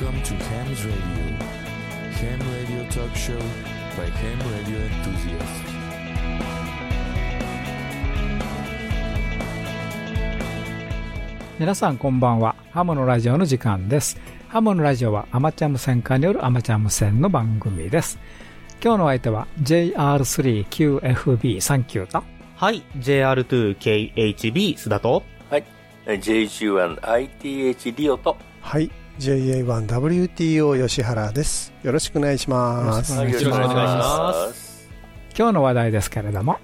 come to ham Radio. Ham Radio Talk Show by Ham Radio Enthusiasts. みなさんこんばんは。ハムのラジオの時間です。ハムのラジオはアマチュア無線化によるアマチュア無線の番組です。今日の相手は JR3QFB39 と。はい、JR2KHB 須田と。はい、J1ITH リオと。はい、JA1WTO 吉原です。よろしくお願いします。よろしくお願いしますす。今日の話題ですけれども、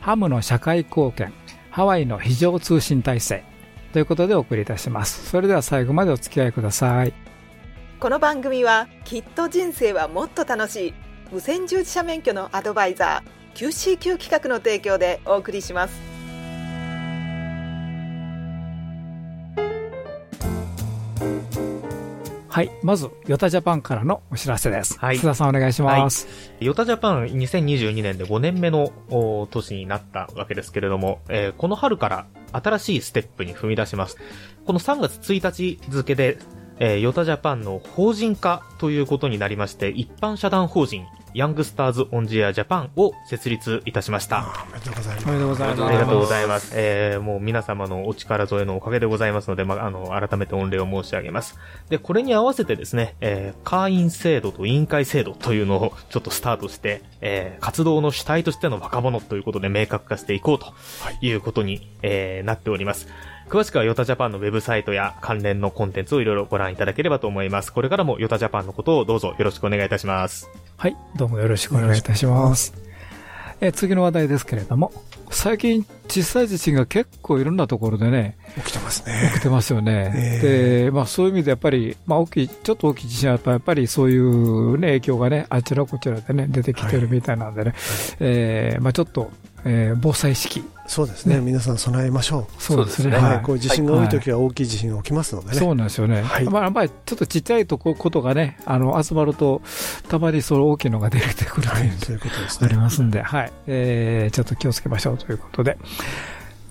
ハムの社会貢献、ハワイの非常通信体制ということでお送りいたします。それでは最後までお付き合いください。この番組はきっと人生はもっと楽しい無線従事者免許のアドバイザー QCQ 企画の提供でお送りしますはい。まず、ヨタジャパンからのお知らせです。はい須田さんお願いします。ヨタジャパン2022年で5年目のお年になったわけですけれども、えーこの春から新しいステップに踏み出します。この3月1日付で、えーヨタジャパンの法人化ということになりまして、一般社団法人、ヤングスターズ・オン・ジア・ジャパンを設立いたしました。あおめでとうございおめでとうごます。ざいます。ありがとうございます。えー、もう皆様のお力添えのおかげでございますので、まあ、あの、改めて御礼を申し上げます。で、これに合わせてですね、えー、会員制度と委員会制度というのをちょっとスタートして、えー、活動の主体としての若者ということで明確化していこうということに、えー、なっております。詳しくはヨタジャパンのウェブサイトや関連のコンテンツをいろいろご覧いただければと思います。これからもヨタジャパンのことをどうぞよろしくお願いいたします。はい、どうもよろしくお願いいたします。えー次の話題ですけれども、最近小さい地震が結構いろんなところでね、起きてますね。起きてますよね。えで、まあそういう意味でやっぱり、まあ大きい、ちょっと大きい地震だとやっぱりそういうね、影響がね、あちらこちらでね、出てきてるみたいなんでね、えーまあちょっと、えー防災意識。そうですね。皆さん備えましょそうですね。う。はい。こう地震が多いは時は大きい地震が起きますのでね。そうなんですよね。はいまあ、やっぱりちょっとちっちゃいとこことがね、あの、集まると、たまにその大きいのが出てくるとはいいう。そういうことですありね。ますんで、はい。えー、ちょっと気をつけましょうということで。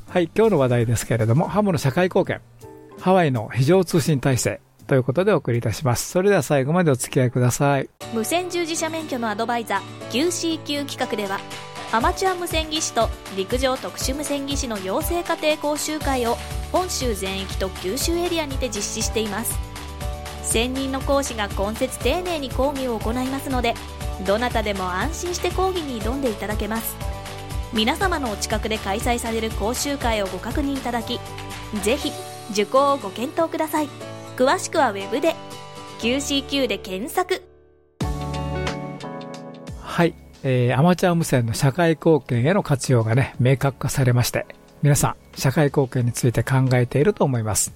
はい、今日の話題ですけれども、ハムの社会貢献、ハワイの非常通信体制ということでお送りいたします。それでは最後までお付き合いください。無線従事者免許のアドバイザー QCQ 企画ではアマチュア無線技師と陸上特殊無線技師の養成家庭講習会を本州全域と九州エリアにて実施しています専任の講師が今節丁寧に講義を行いますのでどなたでも安心して講義に挑んでいただけます皆様のお近くで開催される講習会をご確認いただきぜひ受講をご検討ください詳しくはウェブで QCQ で検索はい。えー、アマチュア無線の社会貢献への活用がね、明確化されまして、皆さん、社会貢献について考えていると思います。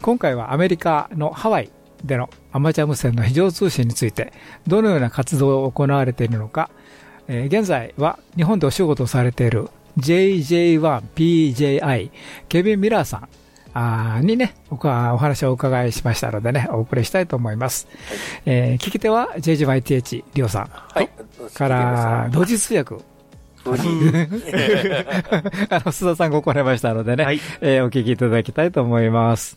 今回はアメリカのハワイでのアマチュア無線の非常通信について、どのような活動を行われているのか、えー現在は日本でお仕事をされている JJ1PJI ケビン・ミラーさんあーにね、僕はお話をお伺いしましたのでね、お送りしたいと思います。えー聞き手は JJ1TH リオさん。はい。から、同時通訳。同時 あの、須田さんご来られましたのでね、はいえーお聞きいただきたいと思います。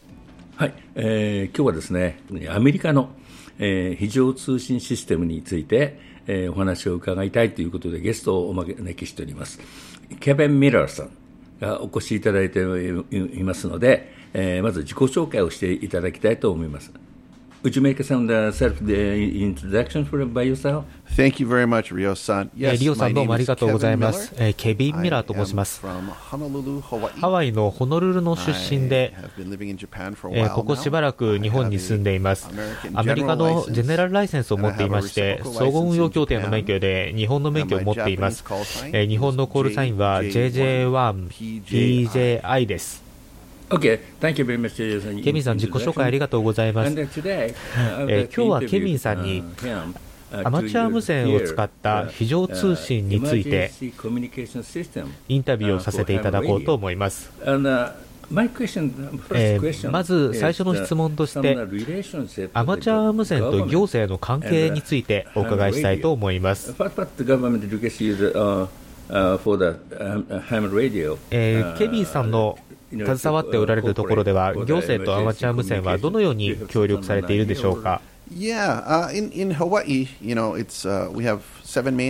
はい、えー今日はですね、アメリカの、えー非常通信システムについて、えーお話を伺いたいということでゲストをお招きしております。ケビン・ミラーさんがお越しいただいていいますので、えーまず自己紹介をしていただきたいと思います。thank you very much, リオさん、どうもありがとうございます。えケビン・ミラーと申します。ハワイのホノルルの出身で、ここしばらく日本に住んでいます。アメリカのジェネラルライセンスを持っていまして、総合運用協定の免許で日本の免許を持っています。日本のコールサインは JJ1PJI です。Okay, thank you very much. uh, ケビンさん自己紹介ありがとうございます uh, えー今日はケビンさんにアマチュア無線を使った非常通信についてインタビューをさせていただこうと思います。えーまず最初の質問としてアマチュア無線と行政の関係についてお伺いしたいと思います。Uh, uh, um, uh? えーケビンさんの携わっておられるところでは、行政とアマチュア無線はどのように協力されているでしょうか？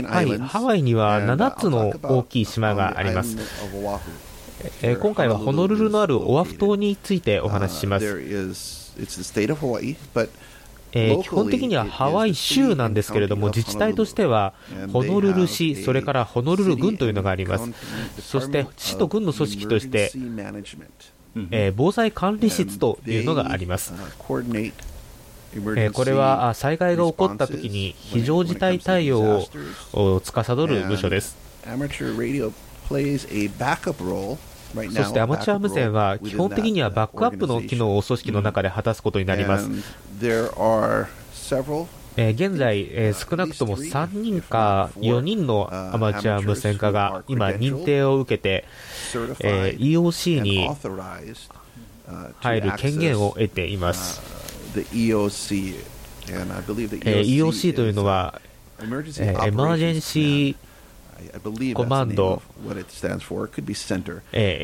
はい、ハワイには7つの大きい島があります。今回はホノルルのあるオアフ島についてお話しします。えー基本的にはハワイ州なんですけれども、自治体としては、ホノルル市、それからホノルル郡というのがあります。そして、市と郡の組織として、えー防災管理室というのがあります。えーこれはあ災害が起こった時に非常事態対応をお司る部署です。そしてアマチュア無線は基本的にはバックアップの機能を組織の中で果たすことになります。えー現在、えー少なくとも3人か4人のアマチュア無線化が今認定を受けて、え EOC に uh, 入る権限を得ています。uh, EOC. というのは、uh, えーエマージェンシーコマンド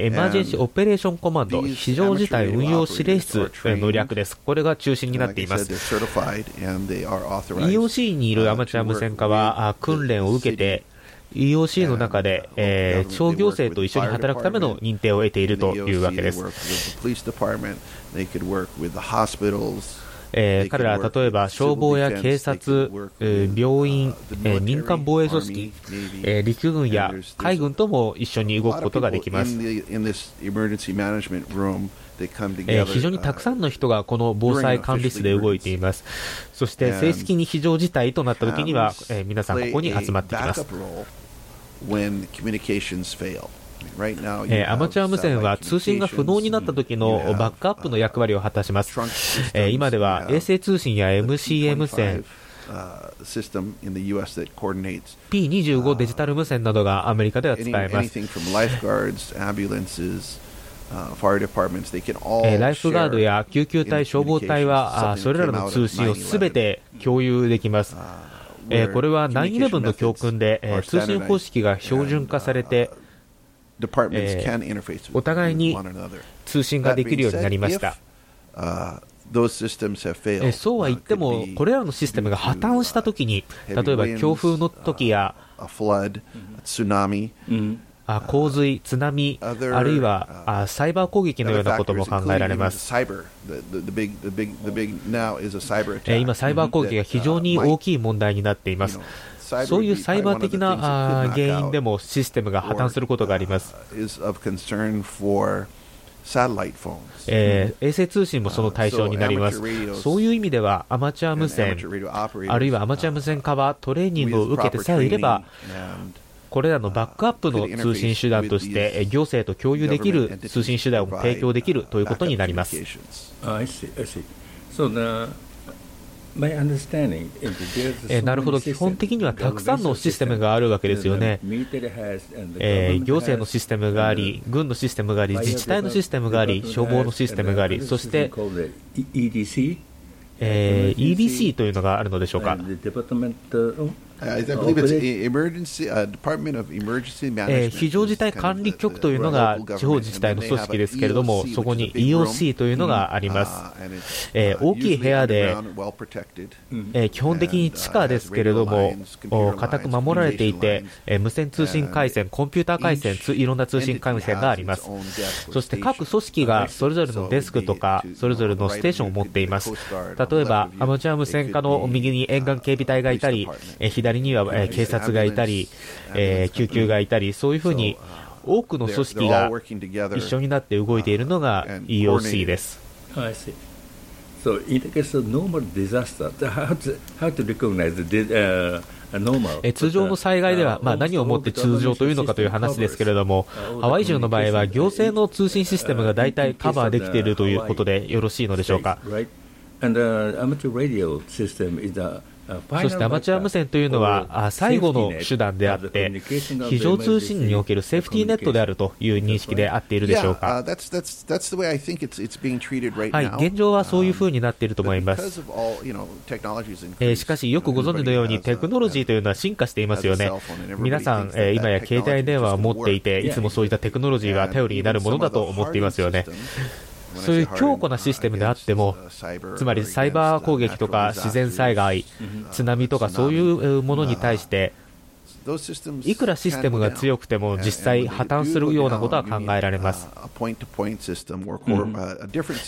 エマージェンシーオペレーションコマンド、非常事態運用指令室えーの略です。これが中心になっています。EOC にいるアマチュア無線化はあ訓練を受けて、EOC の中で、えー地方行政と一緒に働くための認定を得ているというわけですえ、彼らは例えば消防や警察、病院、民間防衛組織、陸軍や海軍とも一緒に動くことができます。え、非常にたくさんの人がこの防災管理室で動いていますそして正式に非常事態となった時には、え、皆さんここに集まってきます。えー、アマチュア無線は通信が不能になった時のバックアップの役割を果たします、えー、今では衛星通信や MCA 無線。P25 デジタル無線などがアメリカでは使えます。ライフガードや救急隊、消防隊はそれらの通信をすべて共有できます。これは9-11の教訓で通信方式が標準化されて、お互いに通信ができるようになりました。そうは言っても、これらのシステムが破綻したときに、例えば強風のときや、洪水、津波、あるいはサイバー攻撃のようなことも考えられます。今、サイバー攻撃が非常に大きい問題になっています。そういうサイバー的な原因でもシステムが破綻することがあります。uh. えー衛星通信もその対象になります。そういう意味ではアマチュア無線あるいはアマチュア無線化はトレーニングを受けてさえいれば、これらのバックアップの通信手段として、えー行政と共有できる通信手段を提供できるということになります。えーなるほど、基本的にはたくさんのシステムがあるわけですよね。えー行政のシステムがあり、軍のシステムがあり、自治体のシステムがあり、消防のシステムがあり、そして、えー EDC というのがあるのでしょうか？非常事態管理局というのが地方自治体の組織ですけれども、そこに EOC というのがあります、え、大きい部屋で、え、基本的に地下ですけれども、固く守られていて、え、無線通信回線、コンピューター回線、いろんな通信回線があります、そして各組織がそれぞれのデスクとか、それぞれのステーションを持っています、例えばアマチュア無線化の右に沿岸警備隊がいたり、左にはえー警察がいたり、えー救急がいたり、そういうふうに多くの組織が一緒になって動いているのが EOC です。I see. So in the case of normal disaster, how to, how to recognize the di- uh, a normal? えー通常の災害では、まあ、何をもって通常というのかという話ですけれども、ハワイ州の場合は行政の通信システムが大体カバーできているということでよろしいのでしょうか？Right? And the そしてアマチュア無線というのはあ最後の手段であって、非常通信におけるセーフティーネットであるという認識で合っているでしょうか。uh, はい.現状はそういうふうになっていると思います。えーしかし、よくご存知のようにテクノロジーというのは進化していますよね。皆さん、えー今や携帯電話を持っていて、いつもそういったテクノロジーが頼りになるものだと思っていますよね。そういう強固なシステムであっても、つまりサイバー攻撃とか自然災害、津波とかそういうものに対して、いくらシステムが強くても実際破綻するようなことは考えられます。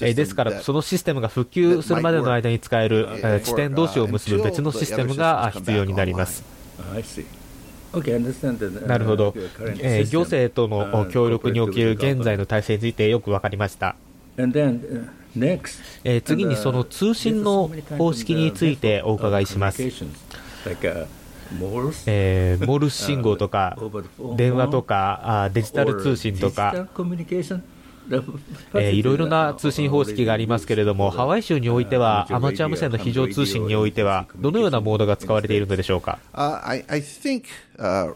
えですから、そのシステムが復旧するまでの間に使えるえ地点同士を結ぶ別のシステムがあ必要になります。Uh, なるほどえー.行政との協力における現在の体制についてよく分かりました。And then, uh, next, えー次にその通信の方式についてお伺いします。Uh, えーモールス信号とか電話とかあデジタル通信とか えーいろいろな通信方式がありますけれども、ハワイ州においては、アマチュア無線の非常通信においては、どのようなモードが使われているのでしょうか？Uh, I, I think, uh, of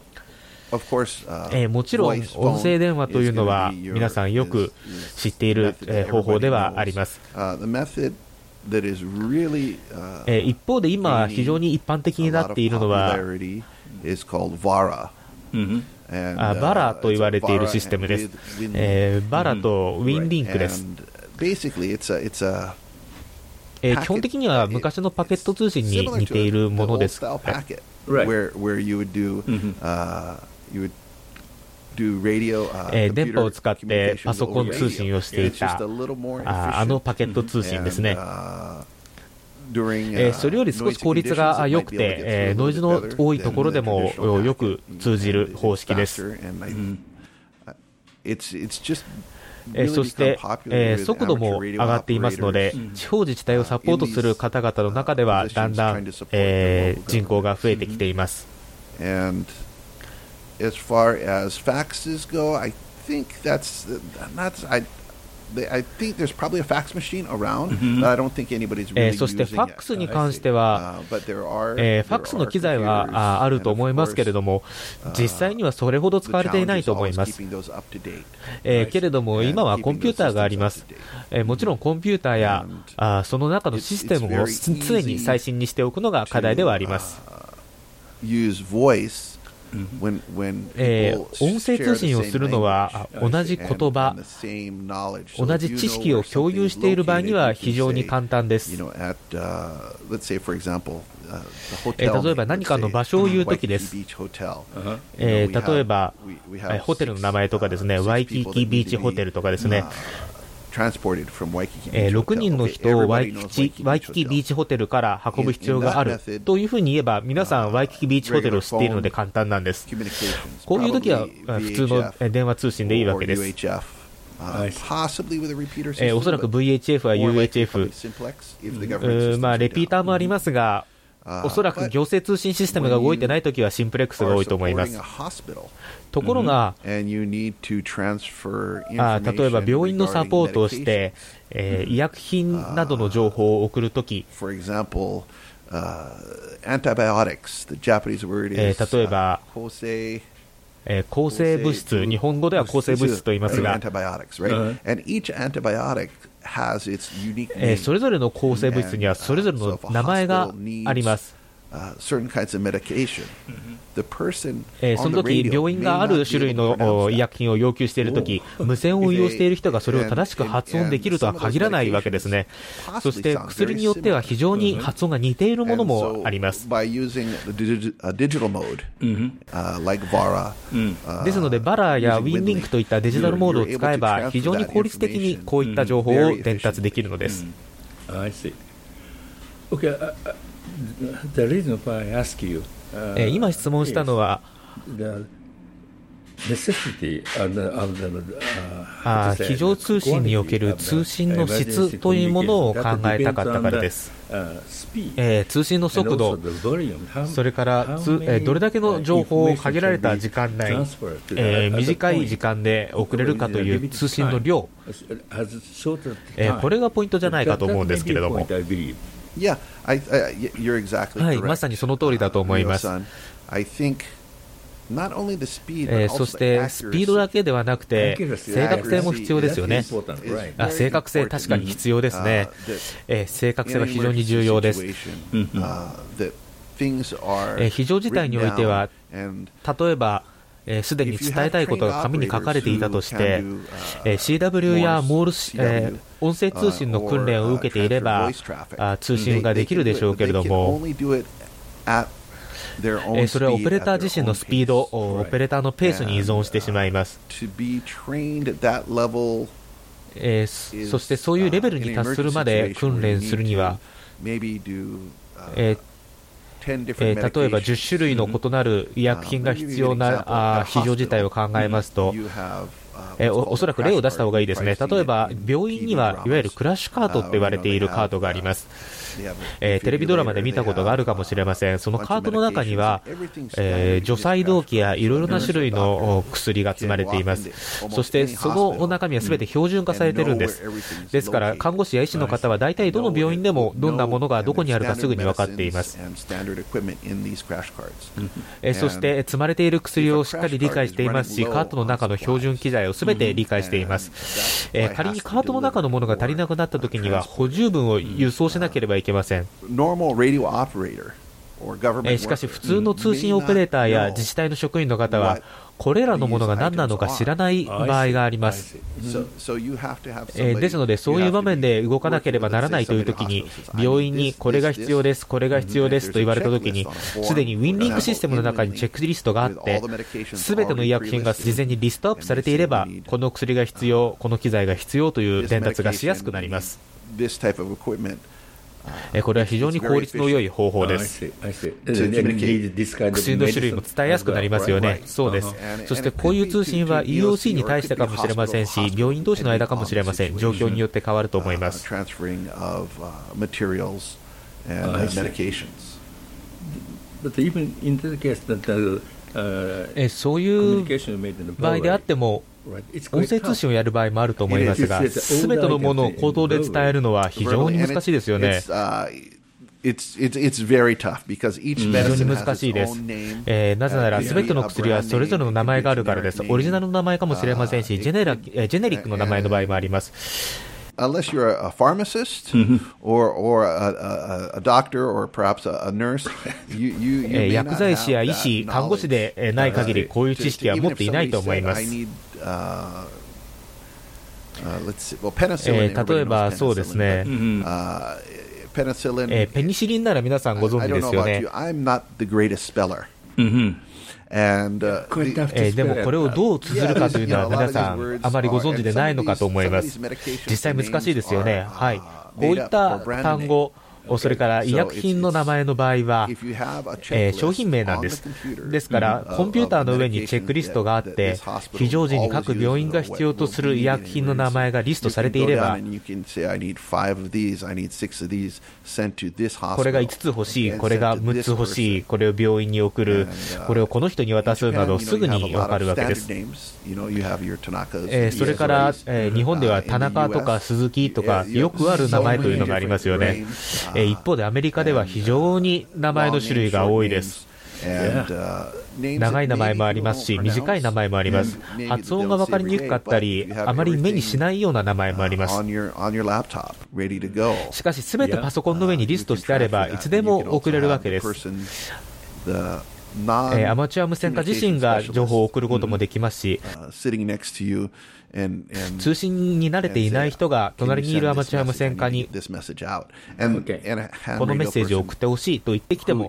course, uh, もちろん音声電話というのは皆さんよく知っている方法ではあります。一方で今非常に一般的になっているのは、バラと言われているシステムです。バラとウィンリンクです。え、基本的には昔のパケット通信に似ているものです。電波を使ってパソコン通信をしていたあ,あのパケット通信ですね。え、それより少し効率が良くて、え、ノイズの多いところでもよく通じる方式です。え、そして、え、速度も上がっていますので、地方自治体をサポートする方々の中では、だんだん、え、人口が増えてきています。そして、ファックスに関しては、ファックスの機材はあ,ると思いますけれども、実際にはそれほど使われていないと思います。けれども、今はコンピューターがあります。もちろん、コンピューターやその中のシステムを常に最新にしておくのが課題ではあります。音声通信をするのは同じ言葉、同じ知識を共有している場合には非常に簡単です。例えば何かの場所を言うときです、例えばホテルの名前とか、ですねワイキキビーチホテルとかですね、6人の人をワイキキ,ワイキキビーチホテルから運ぶ必要があるというふうに言えば、皆さん、ワイキキビーチホテルを知っているので簡単なんです。こういう時は普通の電話通信でいいわけです。え、おそらく VHF や UHF、うんまあ、ピーターもありますが、おそらく行政通信システムが動いてないときはシンプレックスが多いと思います。ところが、例えば病院のサポートをして、えー、医薬品などの情報を送るとき、例えば、えー、抗生物質、日本語では抗生物質と言いますが、それぞれの抗生物質にはそれぞれの名前があります。Uh, certain kinds of medication. The person えーそ on の the 時病院がある種類の.医薬品を要求しているとき、無線を運用している人がそれを正しく発音できるとは限らないわけですね。そして薬によっては非常に発音が似ているものもあります。Uh, uh, ですので、バラやウィンリンクといったデジタルモードを使えば、非常に効率的にこういった情報を伝達できるのです。今質問したのは非常通信における通信の質というものを考えたかったからです、え、通信の速度それからつ、え、どれだけの情報を限られた時間内、え、短い時間で送れるかという通信の量、え、これがポイントじゃないかと思うんですけれども。yeah, I, I, you're exactly はい、まさにその通りだと思います。Uh, えー、そして、スピードだけではなくて、正確性も必要ですよね。あ正確性、確かに必要ですね、えー。正確性は非常に重要です。えー、非常事態においては、例えば、すでに伝えたいことが紙に書かれていたとして、えー CW やモールス、えー音声通信の訓練を受けていれば、あ通信ができるでしょうけれども、えーそれはオペレーター自身のスピード、おオペレーターのペースに依存してしまいます。えーそそしてそういうレベルに達するまで訓練するには、えー10えー例えば10種類の異なる医薬品が必要なあー非常事態を考えますと、uh, えーおおそらく例を出した方がいいですね。例えば、病院にはいわゆるクラッシュカートって言われているカートがあります。えーテレビドラマで見たことがあるかもしれません。そのカートの中には、えー除細動器やいろいろな種類のお薬が積まれています。そして、その中身は全て標準化されてるんです。ですから、看護師や医師の方は大体どの病院でもどんなものがどこにあるかすぐに分かっています。えーそして、積まれている薬をしっかり理解していますし、カートの中の標準機材をすべて理解しています。えー仮にカートの中のものが足りなくなった時には、補充分を輸送しなければいけません。えしかし、普通の通信オペレーターや自治体の職員の方は、これらのものが何なのか知らない場合があります。えですので、そういう場面で動かなければならないというときに、病院にこれが必要です、これが必要ですと言われたときに、すでにウィンリングシステムの中にチェックリストがあって、すべての医薬品が事前にリストアップされていれば、この薬が必要、この機材が必要という伝達がしやすくなります。え、これは非常に効率の良い方法です。薬の種類も伝えやすくなりますよね。そうです。そしてこういう通信は EOC に対してかもしれませんし、病院同士の間かもしれません。状況によって変わると思います。そういう場合であっても、音声通信をやる場合もあると思いますが.すべてのものを口頭で伝えるのは非常に難しいですよね It's,。uh, it's, it's, it's very tough because each 非常に難しいです。えーなぜなら、Uh, すべての薬はそれぞれの名前があるからです。オリジナルの名前かもしれませんし、ジェネラえージェネリックの名前の場合もあります。Unless you're a, pharmacist or, or a, a, a doctor or perhaps a, nurse, you, you, you 薬 not 剤師や have 医師、看護師でえーない限り.こういう知識は持っていないと思います。uh, uh, え例えばそうですね uh, えーペニシリンなら皆さんご存知ですよね the greatest speller. Mhm. And uh, えーでもこれを.どう綴るかというのは皆さんあまりご存知でないのかと思います。実際難しいですよね。はい。こういった単語、それから医薬品の名前の場合は、商品名なんです。ですから、コンピューターの上にチェックリストがあって、非常時に各病院が必要とする医薬品の名前がリストされていれば、これが5つ欲しい、これが6つ欲しい、これを病院に送る、これをこの人に渡すなど、すぐに分かるわけです。それから、日本では田中とか鈴木とか、よくある名前というのがありますよね。えー一方でアメリカでは非常に名前の種類が多いです。長い名前もありますし、短い名前もあります。発音が分かりにくかったり、あまり目にしないような名前もあります。しかし、すべてパソコンの上にリストしてあれば、いつでも送れるわけです。アマチュア無線化自身が情報を送ることもできますし、通信に慣れていない人が隣にいるアマチュア無線化にこのメッセージを送ってほしいと言ってきても、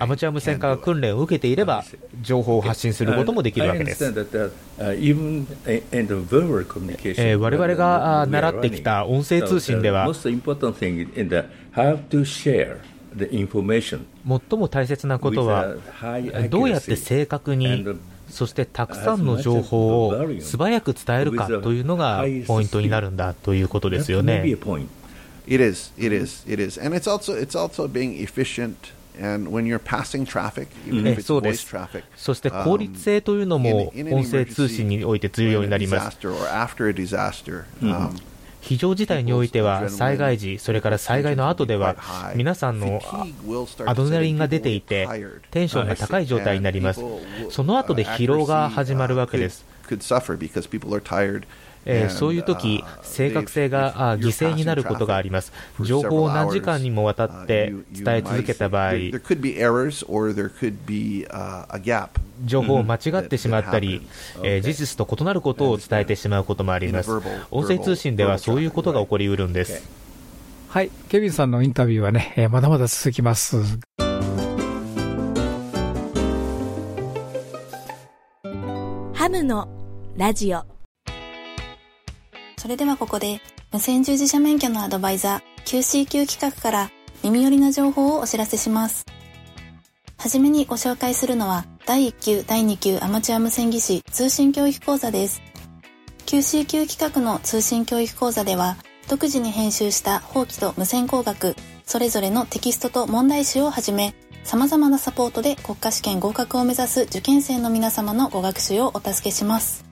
アマチュア無線化が訓練を受けていれば情報を発信することもできるわけですわれわれが習ってきた音声通信では最も大切なことはどうやって正確にそしてたくさんの情報を素早く伝えるかというのがポイントになるんだということですよね。そ、して効率性というのも音声通信において重要になります。Um, 非常事態においては災害時、それから災害の後では皆さんのあアドレナリンが出ていてテンションが高い状態になります。その後で疲労が始まるわけです。えーそういう時正確性があ犠牲になることがあります。情報を何時間にもわたって伝え続けた場合、uh. 情報を間違ってしまったり、えー事実と異なることを伝えてしまうこともあります。音声通信ではそういうことが起こりうるんです。はい。ケビンさんのインタビューはね、えーまだまだ続きます。ハムのラジオそれではここで、無線従事者免許のアドバイザー QCQ 企画から耳寄りな情報をお知らせします。はじめにご紹介するのは、第1級、第2級アマチュア無線技師通信教育講座です。QCQ 企画の通信教育講座では、独自に編集した法規と無線工学、それぞれのテキストと問題集をはじめ、様々なサポートで国家試験合格を目指す受験生の皆様のご学習をお助けします。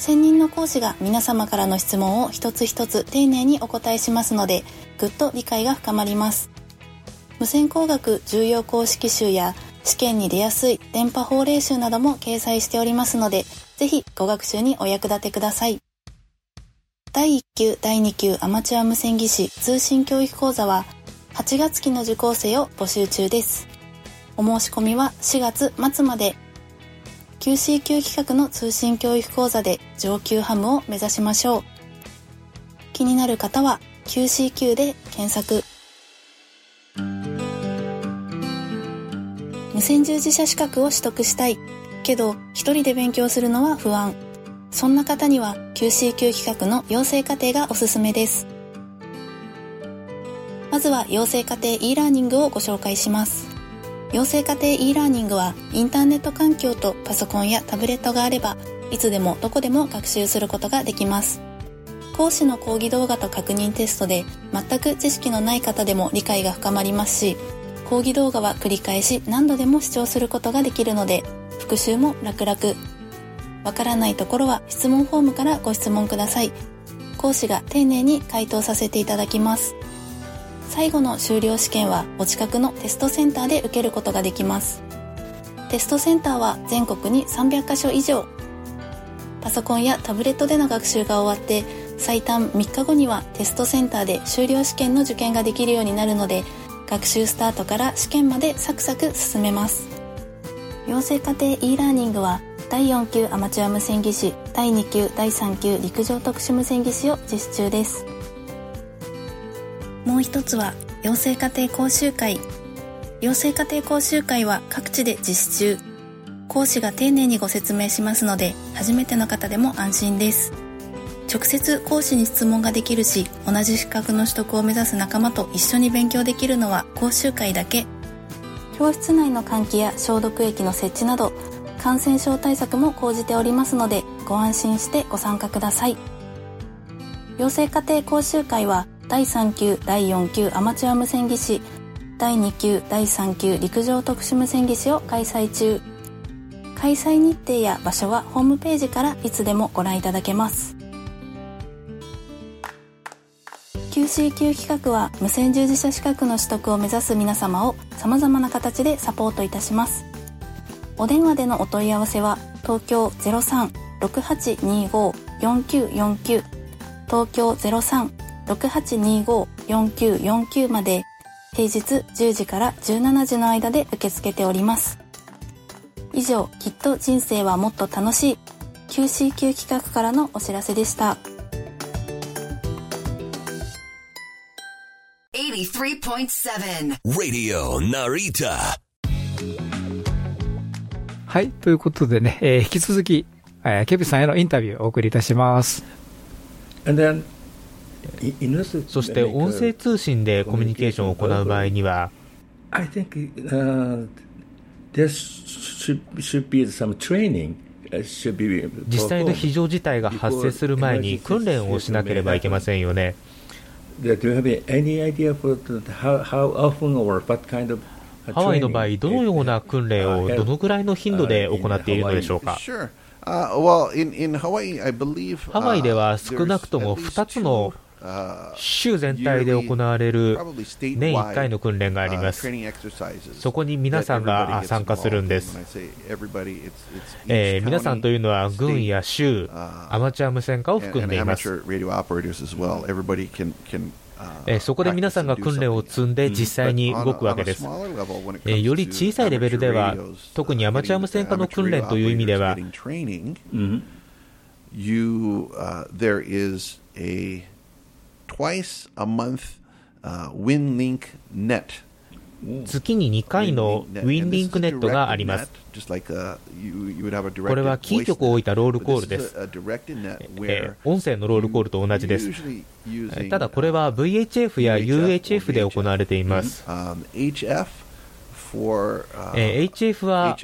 専任の講師が皆様からの質問を一つ一つ丁寧にお答えしますので、ぐっと理解が深まります。無線工学重要公式集や試験に出やすい電波法令集なども掲載しておりますので、ぜひご学習にお役立てください。第1級、第2級アマチュア無線技師通信教育講座は8月期の受講生を募集中です。お申し込みは4月末まで QCQ 企画の通信教育講座で上級ハムを目指しましょう。気になる方は QCQ で検索。無線従事者資格を取得したい。けど、一人で勉強するのは不安。そんな方には QCQ 企画の養成課程がおすすめです。まずは養成課程 e ラーニングをご紹介します。養成課程 e ラーニングはインターネット環境とパソコンやタブレットがあればいつでもどこでも学習することができます。講師の講義動画と確認テストで全く知識のない方でも理解が深まりますし講義動画は繰り返し何度でも視聴することができるので復習も楽々。わからないところは質問フォームからご質問ください。講師が丁寧に回答させていただきます。最後の修了試験はお近くのテストセンターで受けることができます。テストセンターは全国に300カ所以上。パソコンやタブレットでの学習が終わって最短3日後にはテストセンターで修了試験の受験ができるようになるので学習スタートから試験までサクサク進めます。養成課程 e ラーニングは第4級アマチュア無線技師第2級第3級陸上特殊無線技師を実施中です。もう一つは養成家庭講習会。養成家庭講習会は各地で実施中。講師が丁寧にご説明しますので初めての方でも安心です。直接講師に質問ができるし同じ資格の取得を目指す仲間と一緒に勉強できるのは講習会だけ。教室内の換気や消毒液の設置など感染症対策も講じておりますのでご安心してご参加ください。養成家庭講習会は第3級第4級アマチュア無線技師。第2級第3級陸上特殊無線技師を開催中。開催日程や場所はホームページからいつでもご覧いただけます。QCQ 企画は無線従事者資格の取得を目指す皆様を様々な形でサポートいたします。お電話でのお問い合わせは東京03-6825-4949東京03-6825-4949まで平日10時から17時の間で受け付けております以上きっと人生はもっと楽しい QCQ 企画からのお知らせでした83.7 Radio Narita. はい。ということでね、えー引き続き、えーケビンさんへのインタビューをお送りいたします。そして音声通信でコミュニケーションを行う場合には、I think uh, there should, be some training 実際の非常事態が発生する前に訓練をしなければいけませんよね。ハワイの場合、どのような訓練をどのぐらいの頻度で行っているのでしょうか。ハワイでは少なくとも2つの州全体で行われる年1回の訓練があります。そこに皆さんが参加するんです。えー、皆さんというのは軍や州、アマチュア無線化を含んでいます。えー、そこで皆さんが訓練を積んで実際に動くわけです、えー、より小さいレベルでは特にアマチュア無線化の訓練という意味では、You, uh, there is a twice a month uh, WinLink net 月に2回のウィンリンクネットがあります。これはキー局を置いたロールコールです。え音声のロールコールと同じです。ただこれは VHF や UHF で行われています。HF は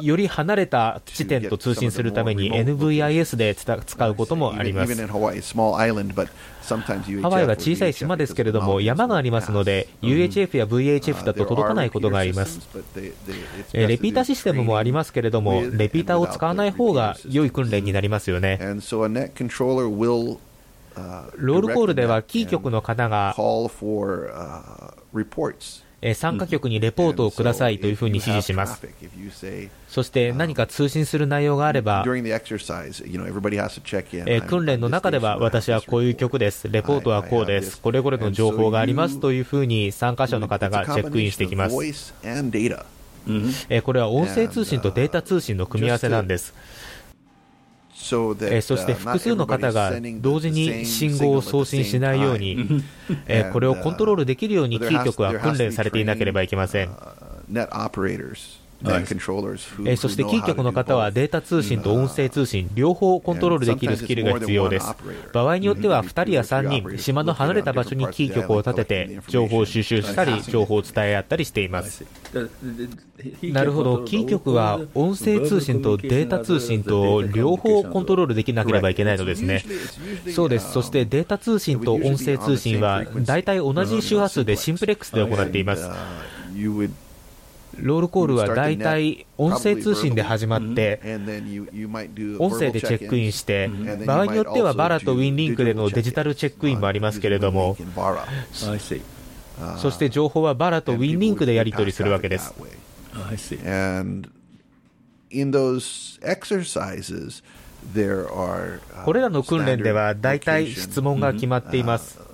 より離れた地点と通信するために NVIS で使うこともあります。ハワイは小さい島ですけれども、山がありますので、UHF や VHF だと届かないことがあります。レピーターシステムもありますけれども、レピーターを使わない方が良い訓練になりますよね。ロールコールではキー局の方が参加局にレポートをくださいというふうに指示します。そして何か通信する内容があれば、訓練の中では私はこういう曲です、レポートはこうです、これこれの情報がありますというふうに参加者の方がチェックインしてきます。これは音声通信とデータ通信の組み合わせなんです。えそして複数の方が同時に信号を送信しないように、えこれをコントロールできるようにキー局は訓練されていなければいけません。えそしてキー局の方はデータ通信と音声通信両方コントロールできるスキルが必要です。場合によっては2人や3人島の離れた場所にキー局を立てて情報を収集したり情報を伝え合ったりしています。なるほど。キー局は音声通信とデータ通信と両方コントロールできなければいけないのですね。そうです。そしてデータ通信と音声通信は大体同じ周波数でシンプレックスで行っていますロールコールは大体音声通信で始まって、音声でチェックインして、場合によってはバラとウィンリンクでのデジタルチェックインもありますけれども、そして情報はバラとウィンリンクでやり取りするわけです。これらの訓練では大体質問が決まっています。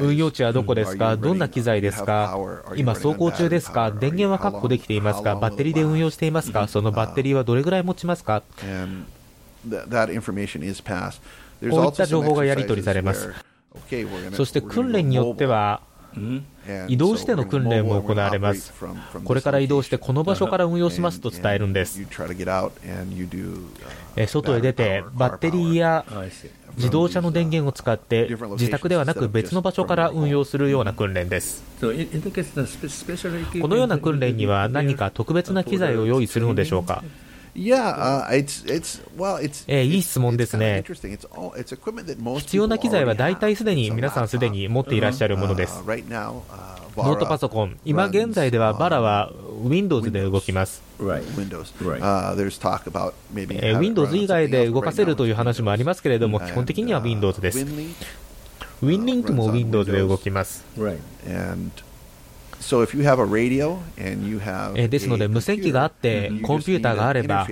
運用地はどこですか？どんな機材ですか？今走行中ですか？電源は確保できていますか？バッテリーで運用していますか？そのバッテリーはどれぐらい持ちますか？こういった情報がやり取りされます。そして訓練によっては、移動しての訓練も行われます。これから移動してこの場所から運用しますと伝えるんです。外へ出てバッテリーや自動車の電源を使って自宅ではなく別の場所から運用するような訓練です。このような訓練には何か特別な機材を用意するのでしょうか？えいい質問ですね。必要な機材は大体すでに皆さんすでに持っていらっしゃるものです。ノートパソコン、今現在ではバラは Windows で動きます。Windows 以外で動かせるという話もありますけれども、基本的には Windows です。WinLink も Windows で動きます。ですので、無線機があって、コンピューターがあれば、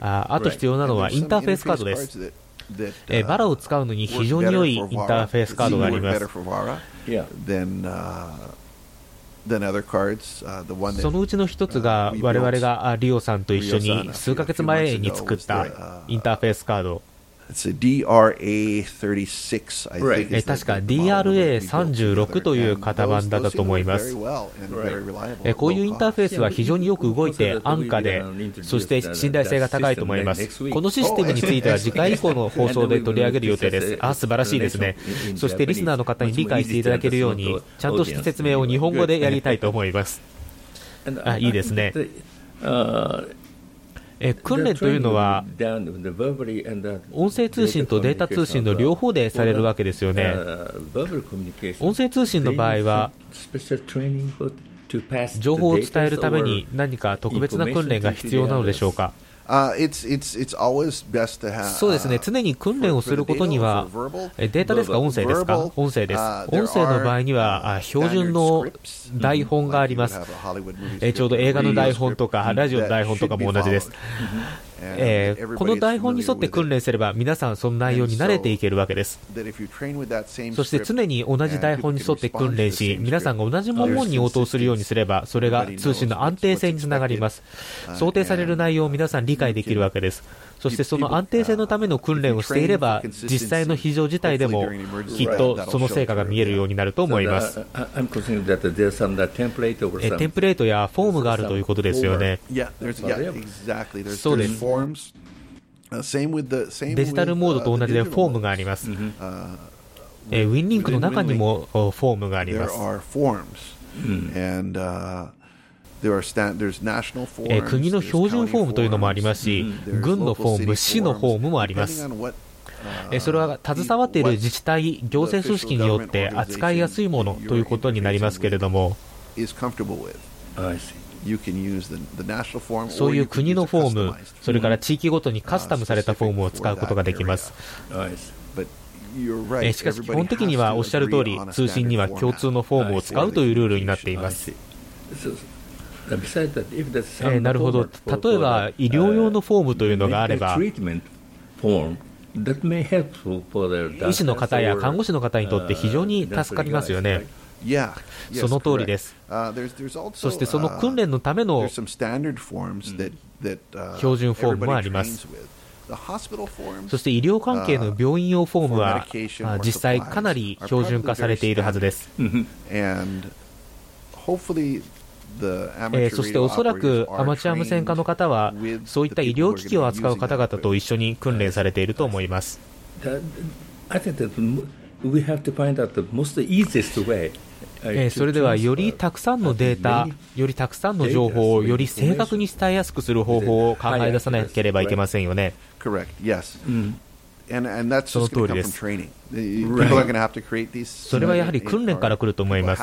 ああと必要なのはインターフェースカードです。えバラを使うのに非常に良いインターフェースカードがあります。そのうちの一つが我々がリオさんと一緒に数ヶ月前に作ったインターフェースカード DRA36 確か DRA36 という型番だったと思います。こういうインターフェースは非常によく動いて安価で、そして信頼性が高いと思います。このシステムについては次回以降の放送で取り上げる予定です。あ、素晴らしいですね。そしてリスナーの方に理解していただけるように、ちゃんとした説明を日本語でやりたいと思います。あいいですね。え訓練というのは、音声通信とデータ通信の両方でされるわけですよね。音声通信の場合は、情報を伝えるために何か特別な訓練が必要なのでしょうか？そうですね、常に訓練をすることには、データですか、音声ですか、音声です。音声の場合には、標準の台本があります。ちょうど映画の台本とか、ラジオの台本とかも同じです。えー、この台本に沿って訓練すれば皆さんその内容に慣れていけるわけです。そして常に同じ台本に沿って訓練し皆さんが同じ文言に応答するようにすればそれが通信の安定性につながります。想定される内容を皆さん理解できるわけですそしてその安定性のための訓練をしていれば実際の非常事態でもきっとその成果が見えるようになると思います。テンプレートやフォームがあるということですよね。そうです。デジタルモードと同じでフォームがあります。えウィンリンクの中にもフォームがあります。え国の標準フォームというのもありますし、軍のフォーム、市のフォームもあります。えそれは携わっている自治体、行政組織によって扱いやすいものということになりますけれども。そういう国のフォーム、それから地域ごとにカスタムされたフォームを使うことができます。えしかし基本的にはおっしゃる通り、通信には共通のフォームを使うというルールになっています。えなるほど、例えば医療用のフォームというのがあれば、医師の方や看護師の方にとって非常に助かりますよね。その通りです。そしてその訓練のための標準フォームもあります。そして医療関係の病院用フォームは実際かなり標準化されているはずです。えー、そしておそらくアマチュア無線化の方はそういった医療機器を扱う方々と一緒に訓練されていると思います。えそれではよりたくさんのデータ、よりたくさんの情報をより正確に伝えやすくする方法を考え出さなければいけませんよね。その通りです。それはやはり訓練から来ると思います。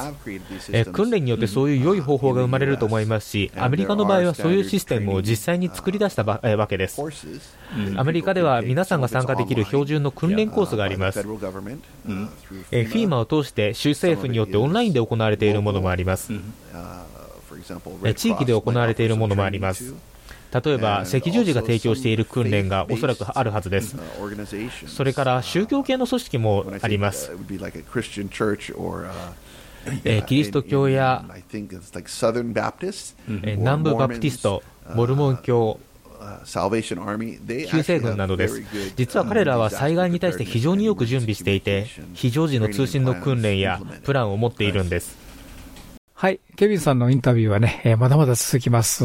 え訓練によってそういう良い方法が生まれると思いますし、アメリカの場合はそういうシステムを実際に作り出したわけです。アメリカでは皆さんが参加できる標準の訓練コースがあります。えフィーマを通して州政府によってオンラインで行われているものもあります。え地域で行われているものもあります。例えば赤十字が提供している訓練がおそらくあるはずです。それから宗教系の組織もあります。えキリスト教や、え南部バプティスト、モルモン教、救世軍などです。実は彼らは災害に対して非常によく準備していて、非常時の通信の訓練やプランを持っているんです。はい、ケビンさんのインタビューはね、えまだまだ続きます。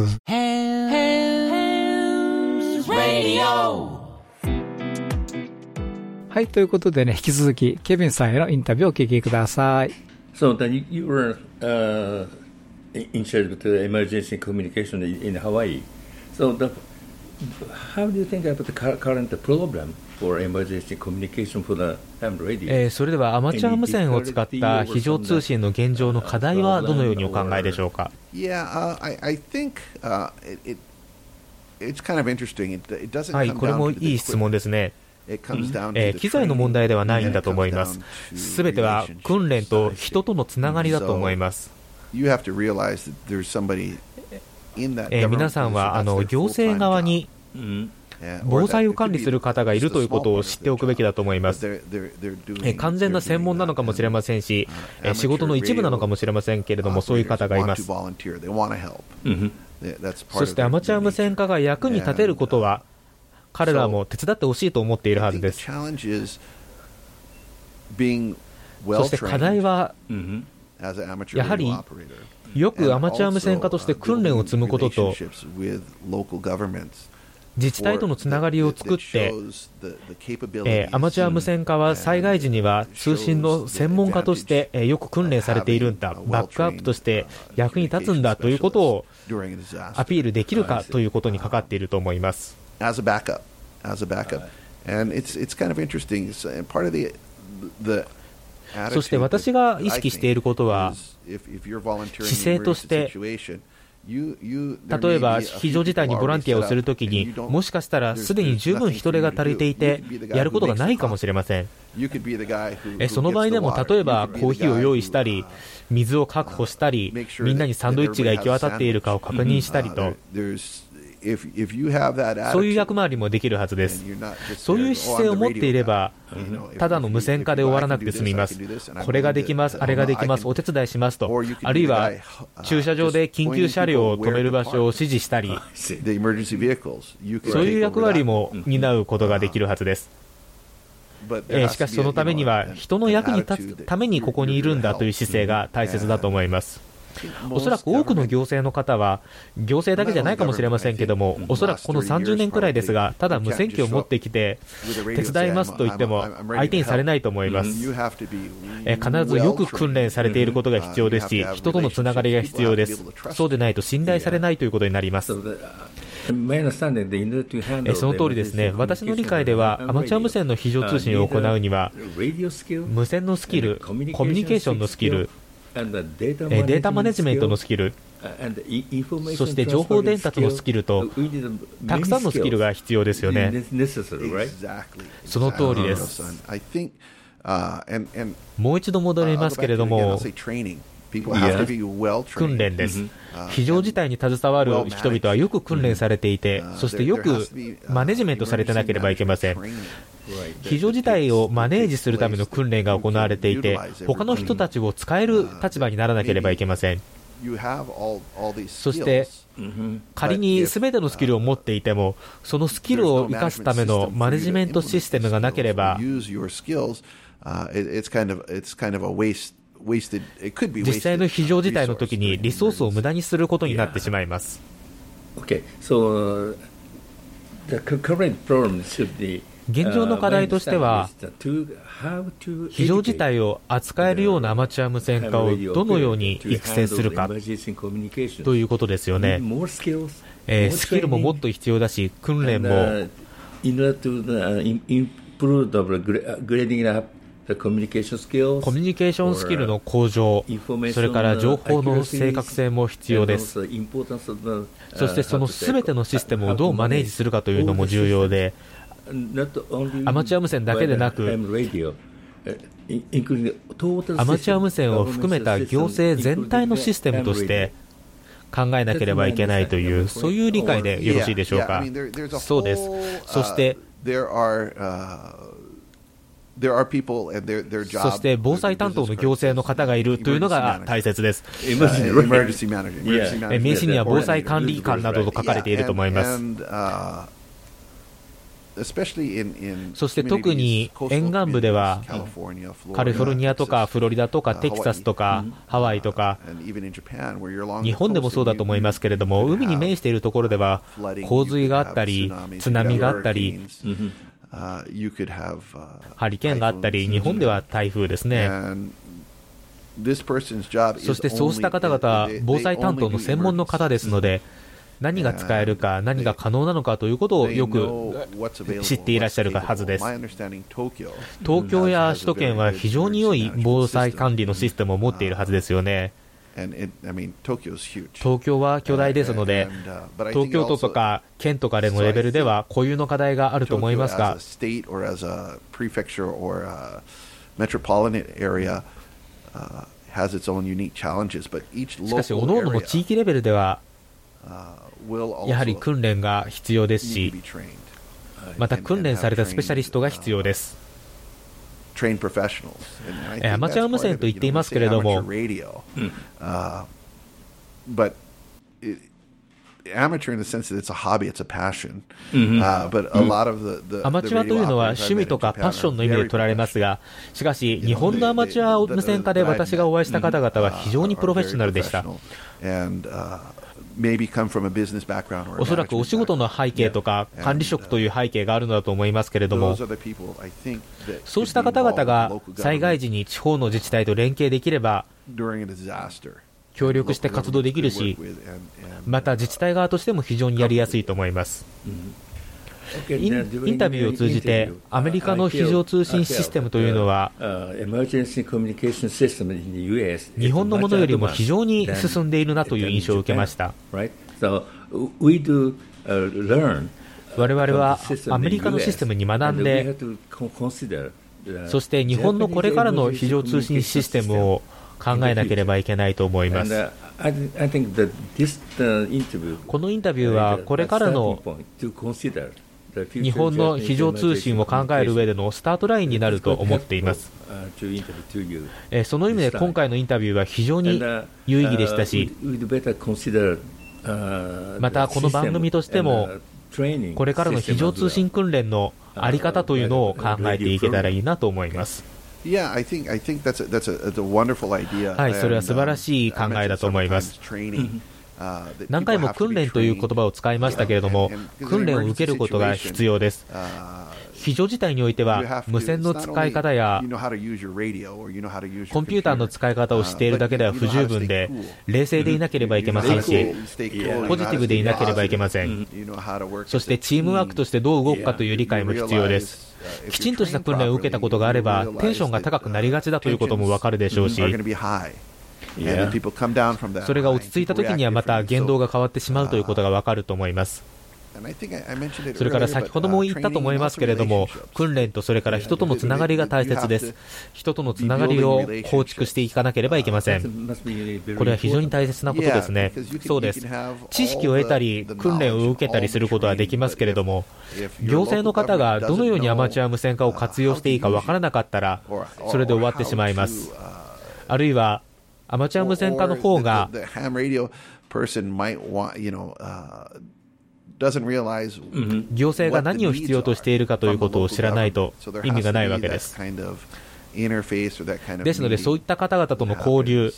はい、ということでね、引き続き、ケビンさんへのインタビューをお聞きください。So, then you were、uh, in charge of the emergency communication in Hawaii. So, the, how do you think about the current problem for emergency communication for the ham radio? えー、それではアマチュア無線を使った非常通信の現状の課題はどのようにお考えでしょうか Yeah,、uh, I, I think、uh, it. It, はい、これもいい質問ですね。えー、機材の問題ではないんだと思います。すべては訓練と人とのつながりだと思います。えー、皆さんはあの行政側に防災を管理する方がいるということを知っておくべきだと思います。えー、完全な専門なのかもしれませんし、えー、仕事の一部なのかもしれませんけれども、そういう方がいます。そしてアマチュア無線化が役に立てることは、彼らも手伝ってほしいと思っているはずです。そして課題は、やはりよくアマチュア無線化として訓練を積むことと、自治体とのつながりを作って、えーアマチュア無線化は災害時には通信の専門家として、えーよく訓練されているんだ、バックアップとして役に立つんだということをアピールできるかということにかかっていると思います。そして私が意識していることは、姿勢として、例えば非常事態にボランティアをするときに、もしかしたらすでに十分人手が足りていて、やることがないかもしれません。えその場合でも、例えばコーヒーを用意したり、水を確保したり、みんなにサンドイッチが行き渡っているかを確認したりと、そういう役回りもできるはずです。そういう姿勢を持っていれば、ただの無線化で終わらなくて済みます。これができます、あれができます、お手伝いしますと、あるいは駐車場で緊急車両を止める場所を指示したり、そういう役割も担うことができるはずです。えーしかしそのためには人の役に立つためにここにいるんだという姿勢が大切だと思います。おそらく多くの行政の方は、行政だけじゃないかもしれませんけども、おそらくこの30年くらいですが、ただ無線機を持ってきて、手伝いますと言っても、相手にされないと思います。えー必ずよく訓練されていることが必要ですし、人とのつながりが必要です。そうでないと信頼されないということになります。えーその通りですね、私の理解では、アマチュア無線の非常通信を行うには、無線のスキル、コミュニケーションのスキル、えーデータマネジメントのスキル、そして情報伝達のスキルと、たくさんのスキルが必要ですよね。その通りです。もう一度戻りますけれども、訓練です。非常事態に携わる人々はよく訓練されていて、そしてよくマネジメントされてなければいけません。非常事態をマネージするための訓練が行われていて、他の人たちを使える立場にならなければいけません。そして、仮に全てのスキルを持っていても、そのスキルを生かすためのマネジメントシステムがなければ、実際の非常事態の時にリソースを無駄にすることになってしまいます。Okay, so the current problem should be 現状の課題としては、非常事態を扱えるようなアマチュア無線化をどのように育成するかということですよね。えースキルももっと必要だし、訓練も uh, コミュニケーションスキルの向上、それから情報の正確性も必要です。そしてそのすべてのシステムをどうマネージするかというのも重要で、アマチュア無線だけでなく、アマチュア無線を含めた行政全体のシステムとして考えなければいけないという、そういう理解でよろしいでしょうか？そうです。そして、そして防災担当の行政の方がいるというのが大切です。え名刺には防災管理官などと書かれていると思います。そして特に沿岸部では、カリフォルニアとかフロリダとかテキサスとかハワイとか、日本でもそうだと思いますけれども、海に面しているところでは、洪水があったり、津波があったり、ハリケーンがあったり、日本では台風ですね。そしてそうした方々は防災担当の専門の方ですので、何が使えるか、何が可能なのかということをよく知っていらっしゃるはずです。東京や首都圏は非常に良い防災管理のシステムを持っているはずですよね。東京は巨大ですので、東京都とか県とかでのレベルでは固有の課題があると思いますが、しかし、各々の地域レベルでは、やはり訓練が必要ですし、また訓練されたスペシャリストが必要です。アマチュア無線と言っていますけれども、アマチュアというのは趣味とかパッションの意味で取られますが、しかし、日本のアマチュア無線化で私がお会いした方々は非常にプロフェッショナルでした。恐らくお仕事の背景とか管理職という背景があるのだと思いますけれどもそうした方々が災害時に地方の自治体と連携できれば協力して活動できるしまた自治体側としても非常にやりやすいと思います。インタビューを通じてアメリカの非常通信システムというのは日本のものよりも非常に進んでいるなという印象を受けました。我々はアメリカのシステムに学んでそして日本のこれからの非常通信システムを考えなければいけないと思います。このインタビューはこれからの日本の非常通信を考える上でのスタートラインになると思っています。えーその意味で今回のインタビューは非常に有意義でしたしまたこの番組としてもこれからの非常通信訓練のあり方というのを考えていけたらいいなと思います.はいそれは素晴らしい考えだと思います 何回も訓練という言葉を使いましたけれども訓練を受けることが必要です。非常事態においては無線の使い方やコンピューターの使い方をしているだけでは不十分で冷静でいなければいけませんしポジティブでいなければいけません。そしてチームワークとしてどう動くかという理解も必要です。きちんとした訓練を受けたことがあればテンションが高くなりがちだということもわかるでしょうしそれが.落ち着いた時にはまた.言動が変わってしまうということがわかると思います。and I think I- I mentioned it それから earlier, 先ほども uh, 言ったと思いますけれども訓練とそれから人とのつながりが大切です。人とのつながりを構築していかなければいけません。これは非常に大切なことですねそうです。知識を得たり訓練を受けたりすることはできますけれども、行政の方がどのようにアマチュア無線化を活用していいかわからなかったら、それで終わってしまいます。あるいは、アマチュア無線化の方が uh, 行政が何を必要としているかということを知らないと意味がないわけです。でですので、そういった方々との交流、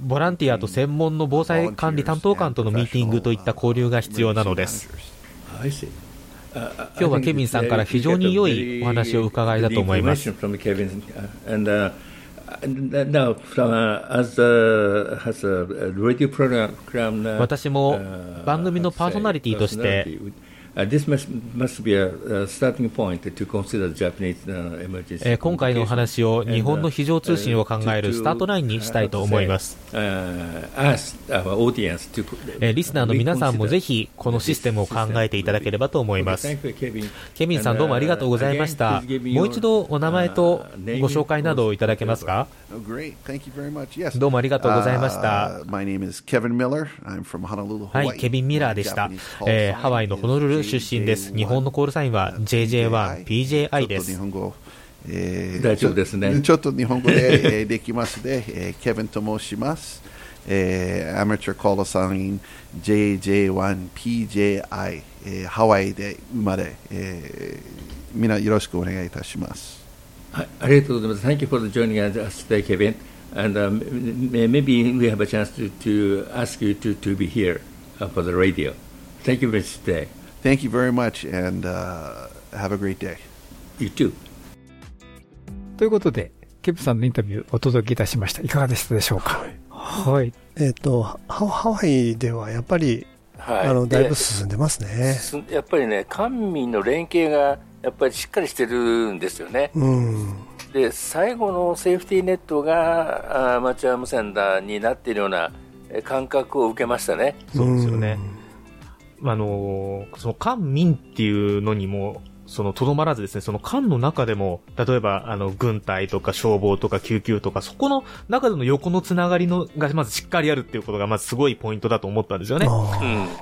ボランティアと専門の防災管理担当官とのミーティングといった交流が必要なのです。今日はケビンさんから非常に良いお話を伺いだと思います。私も番組のパーソナリティーとして。今回のお話を日本の非常通信を考えるスタートラインにしたいと思います。Uh, リスナーの皆さんもぜひこのシステムを考えていただければと思います。Thank you, Kevin. ケビンさんどうもありがとうございました。もう一度お名前とご紹介などをいただけますか？Oh, great. Thank you very much. Yes. どうもありがとうございました。Uh, my name is Kevin Miller. I'm from Honolulu, はい.ケビン・ミラーでした。えーハワイのホノルル出身です。日本のコールサインは JJ1PJI です。ちょっと日本語、え大丈夫ですねちょっと日本語で、えーできますで、えーケビンと申します。えー、アマチュアコールサイン JJ1PJI、えーハワイで生まれ、えー、みんなよろしくお願いいたします。あありがとうございます。Thank you for joining us today, Kevin. And um, m- maybe we have a chance to, to ask you to, to be here uh, for the radio. Thank you very much today. Thank you very much and、uh, have a great day. You too. ということで、ケプさんのインタビューお届けいたしました。いかがでしたでしょうか？はい。えっ、と、ハハワイではやっぱり、はいあの、だいぶで進んでますね。すやっぱりね、官民の連携がやっぱりしっかりしてるんですよね。うん。で、最後のセーフティーネットがあアマチュア無線だになっているようなえ感覚を受けましたね。そうですよね。あのーその官民っていうのにも、その、とどまらずですね、その官の中でも、例えば、あの、軍隊とか消防とか救急とか、そこの中での横のつながりの、がまずしっかりあるっていうことが、まずすごいポイントだと思ったんですよね。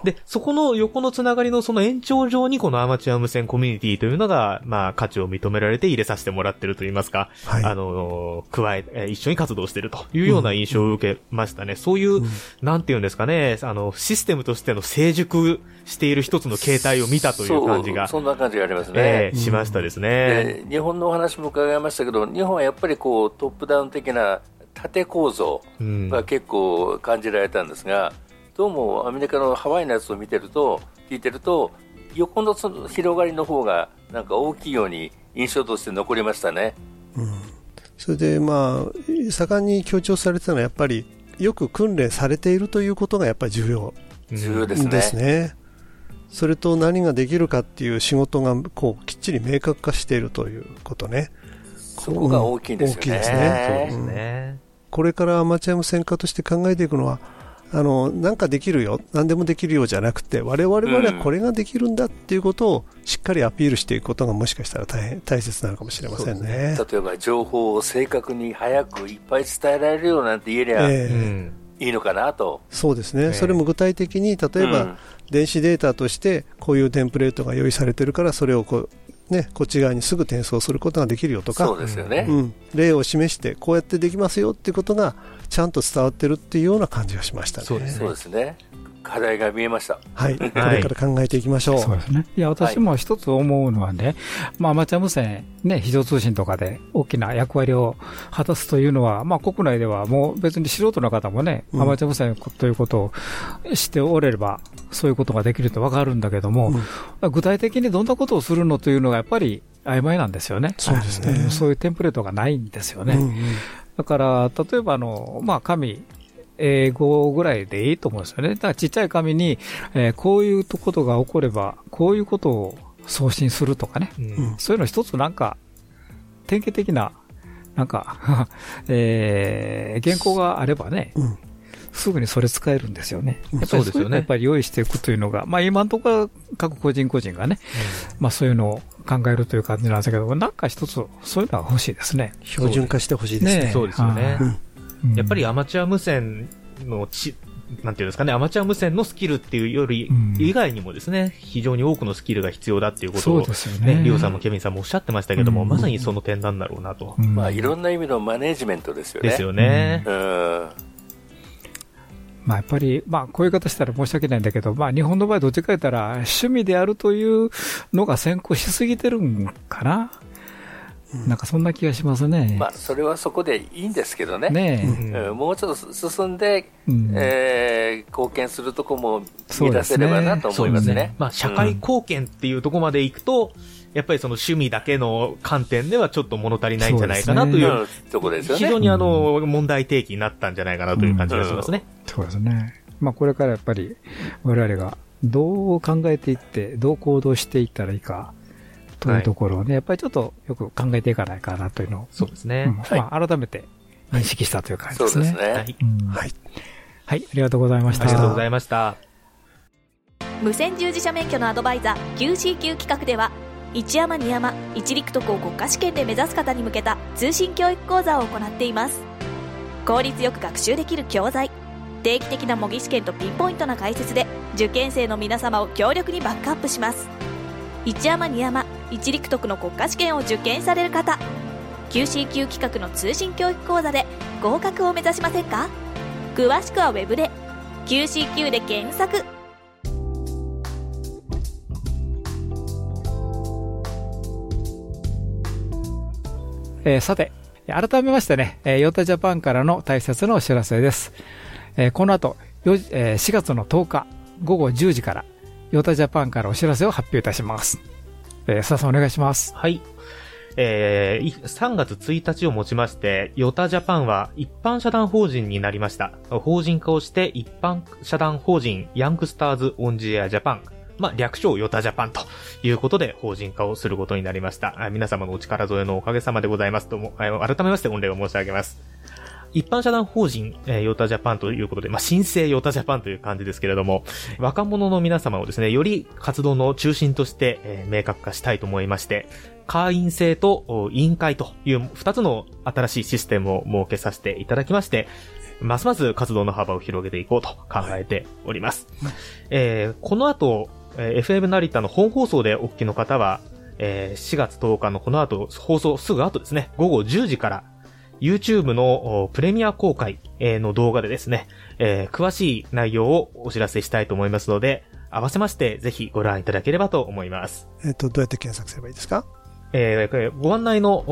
で、そこの横のつながりのその延長上にこのアマチュア無線コミュニティというのが、まあ、価値を認められて入れさせてもらってると言いますか、あの、加え、えー一緒に活動してるというような印象を受けましたね。そういう、なんていうんですかね、あの、システムとしての成熟している一つの形態を見たという感じが、そんな感じがありますね。ええしましたですね。で日本のお話も伺いましたけど、日本はやっぱりこうトップダウン的な縦構造が結構感じられたんですが、どうもアメリカのハワイのやつを見てると、聞いてると、横のその広がりの方がなんか大きいように印象として残りましたね。うん、それで、まあ、盛んに強調されてたのは、やっぱりよく訓練されているということがやっぱり重要重要ですね。ですねそれと何ができるかっていう仕事がこうきっちり明確化しているということね。そこが大きいんですよね。大きいですね。そうですね。これからアマチュア無線化として考えていくのは、あの、なんかできるよ、何でもできるよじゃなくて、我々はこれができるんだっていうことをしっかりアピールしていくことがもしかしたら大変大切なのかもしれませんね。ね例えば情報を正確に早くいっぱい伝えられるようなんて言えりゃ、えー、いいのかなと。そうですね。えー、それも具体的に、例えば、電子データとしてこういうテンプレートが用意されてるから、それをこうね、こっち側にすぐ転送することができるよとか、そうですよね、うん、例を示して、こうやってできますよっていうことが、ちゃんと伝わってるっていうような感じがしましたね。そうですね課題が見えました。はい。これから考えていきましょう。そうですね。いや、私も一つ思うのはね、まあ、アマチュア無線、ね、非常通信とかで大きな役割を果たすというのは、まあ、国内ではもう別に素人の方もね、アマチュア無線ということをしておれれば、そういうことができるとわかるんだけども、うん、具体的にどんなことをするのというのがやっぱり曖昧なんですよね。そうですね。そういうテンプレートがないんですよね。うんうんだから、例えばあの、まあ、神 A5 ぐらいでいいと思うんですよね。だからちっちゃい紙に、えー、こういうことが起これば、こういうことを送信するとかね。うん、そういうの一つなんか、典型的な、なんか えー、原稿があればね、うんすぐにそれ使えるんですよね。やっぱりそうですよねやっぱり用意していくというのが、まあ今のところ各個人個人がね、うん、まあそういうのを考えるという感じなんですけど、なんか一つそういうのは欲しいですね。標準化してほしいですね。ねそうですよね。うんやっぱりアマチュア無線のち、なんていうんですかね、アマチュア無線のスキルっていうより、以外にもですね、非常に多くのスキルが必要だっていうことを、ね、リオさんもケビンさんもおっしゃってましたけども、まさにその点なんだろうなと。まあ、いろんな意味のマネジメントですよね。ですよね。うんまあ、やっぱり、まあ、こういう言い方したら申し訳ないんだけど、まあ、日本の場合どっちか言ったら、趣味であるというのが先行しすぎてるんかな。なんかそんな気がしますね。まあ、それはそこでいいんですけどね。ねうん、もうちょっと進んで、うん、えー、貢献するとこも見出せればなと思いますね。すねまあ、社会貢献っていうところまでいくと、やっぱりその趣味だけの観点ではちょっと物足りないんじゃないかなという、とこですよね。非常にあの、問題提起になったんじゃないかなという感じがしますね。そうですね。まあ、これからやっぱり、我々がどう考えていって、どう行動していったらいいか、というところをね、やっぱりちょっとよく考えていかないかなというのを、そうですね。まあ、改めて認識したという感じですね。そうですね。はい。はい、ありがとうございました。ありがとうございました。無線従事者免許のアドバイザー QCQ 企画では、一山二山一陸徳を国家試験で目指す方に向けた通信教育講座を行っています効率よく学習できる教材定期的な模擬試験とピンポイントな解説で受験生の皆様を強力にバックアップします一山二山一陸徳の国家試験を受験される方。QCQ 企画の通信教育講座で合格を目指しませんか？詳しくはウェブで。QCQ で検索。えー、さて、改めましてね、えー、ヨタジャパンからの大切なお知らせです。えー、この後、えー、4月の10日午後10時から、ヨタジャパンからお知らせを発表いたします。えー、佐さんお願いします。はい。えー、3月1日をもちまして、ヨタジャパンは一般社団法人になりました。法人化をして一般社団法人ヤングスターズオンジエアジャパン。まあ、略称ヨタジャパンということで法人化をすることになりました。皆様のお力添えのおかげさまでございますとも、改めまして御礼を申し上げます。一般社団法人、えー、ヨタジャパンということで、まあ、新生ヨタジャパンという感じですけれども、若者の皆様をですね、より活動の中心として、えー、明確化したいと思いまして、会員制と委員会という二つの新しいシステムを設けさせていただきまして、ますます活動の幅を広げていこうと考えております。はい、えー、この後、えー、FM 成田の本放送でお聞きの方は、えー、4月10日のこの後、放送すぐ後ですね、午後10時から、YouTube のプレミア公開の動画でですね、えー、詳しい内容をお知らせしたいと思いますので、合わせましてぜひご覧いただければと思います。えっ、と、どうやって検索すればいいですか？えー、ご案内の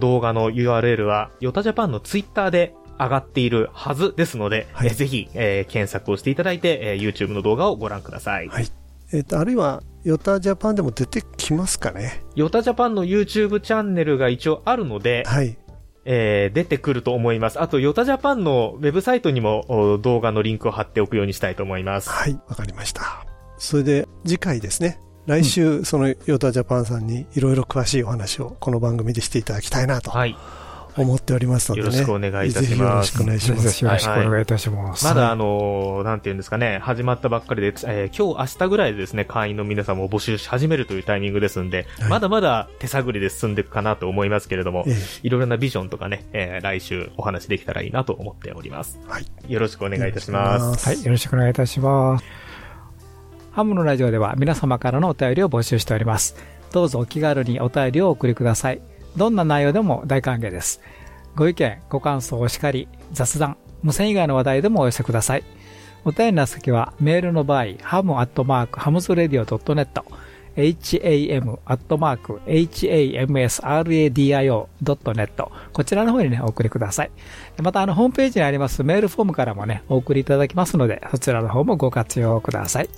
動画の URL は、ヨタジャパンのツイッターで上がっているはずですので、はいえーぜひ、えー検索をしていただいて、えー YouTube の動画をご覧ください。はい。えっ、と、あるいは、ヨタジャパンでも出てきますかね？ヨタジャパンの YouTube チャンネルが一応あるので、はい。えー出てくると思います。あと、ヨタジャパンのウェブサイトにもお動画のリンクを貼っておくようにしたいと思います。はい、わかりました。それで、次回ですね。来週、そのヨタジャパンさんにいろいろ詳しいお話をこの番組でしていただきたいなとはい。思っておりますのでね。よろしくお願いいたしますよろしくお願いします。よろしくお願いいたします。まだあのーなんていうんですかね、始まったばっかりで、えー今日明日ぐらいでですね、会員の皆様を募集し始めるというタイミングですんで、はいまだまだ手探りで進んでいくかなと思いますけれども、えいろいろなビジョンとかね、えー来週お話できたらいいなと思っております。はい。よろしくお願いいたします。はい、よろしくお願いいたします。ハムのラジオでは皆様からのお便りを募集しております。どうぞお気軽にお便りをお送りください。どんな内容でも大歓迎です。ご意見、ご感想、お叱り、雑談、無線以外の話題でもお寄せください。お便りの先はメールの場合、 ham アットマーク hamsradio .net、ham アットマーク hamsradio.net こちらの方にね、お送りください。また、あの、ホームページにありますメールフォームからもね、お送りいただけますので、そちらの方もご活用ください。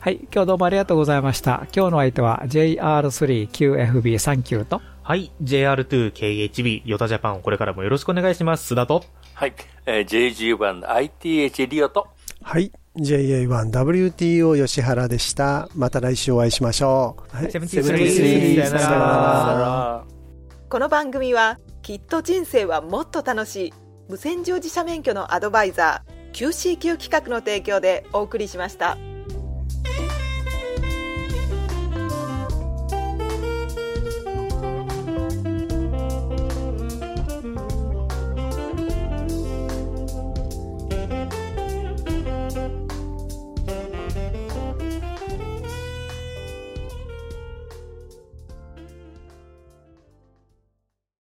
はい、今日どうもありがとうございました。今日の相手は JR3QFB39 と、はい、JR2KHB ヨタジャパンをこれからもよろしくお願いします。須田と。はい。えー、JG1ITH リオと。はい。JA1WTO 吉原でした。また来週お会いしましょう。はい。この番組はきっと人生はもっと楽しい無線乗自社免許のアドバイザー QCQ 企画の提供でお送りしました。